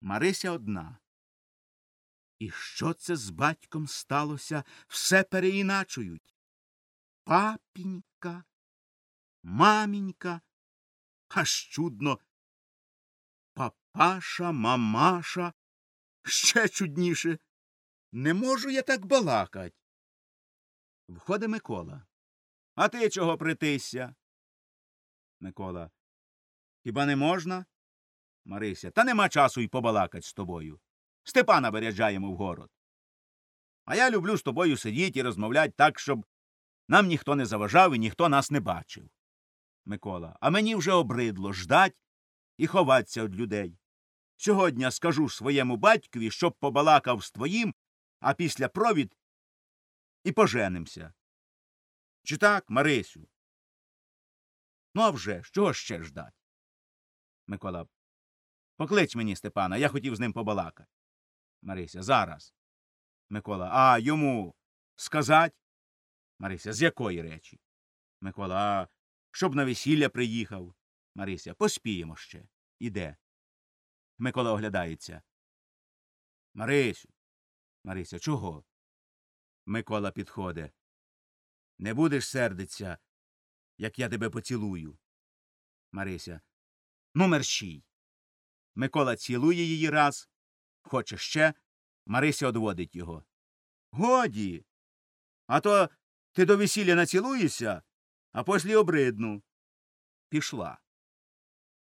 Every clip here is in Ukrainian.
Марися одна. І що це з батьком сталося? Все переіначують. Папінька, мамінька, аж чудно. Папаша, мамаша, ще чудніше. Не можу я так балакать. Входить Микола. А ти чого притисся? Микола. Хіба не можна? Марися. Та нема часу й побалакать з тобою. Степана виряджаємо в город. А я люблю з тобою сидіти і розмовлять так, щоб нам ніхто не заважав і ніхто нас не бачив. Микола. А мені вже обридло ждать і ховаться від людей. Сьогодні скажу своєму батькові, щоб побалакав з твоїм, а після провід і поженимся. Чи так, Марисю? Ну, а вже чого ще ждать? Микола. Поклич мені Степана, я хотів з ним побалакати. Марися. Зараз. Микола. А йому сказать? Марися. З якої речі? Микола. А щоб на весілля приїхав. Марися. Поспіємо ще. Іде. Микола оглядається. Марисю. Марися. Чого? Микола підходить. Не будеш сердиться, як я тебе поцілую. Марися. Ну, мерщій. Микола цілує її раз, хоче ще. Марися одводить його. Годі. А то ти до весілля націлуєшся, а послі обридну. Пішла.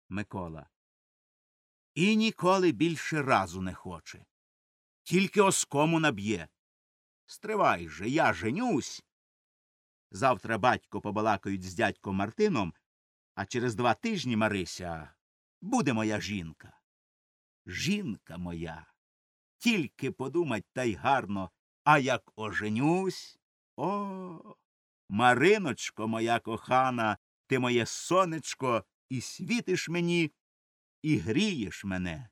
Микола. І ніколи більше разу не хоче. Тільки оскому наб'є. Стривай же, я женюсь. Завтра батько побалакають з дядьком Мартином, а через два тижні, Марися, буде моя жінка. Жінка моя. Тільки подумать та й гарно, а як оженюсь. О, Мариночко моя кохана, ти моє сонечко, і світиш мені, і грієш мене.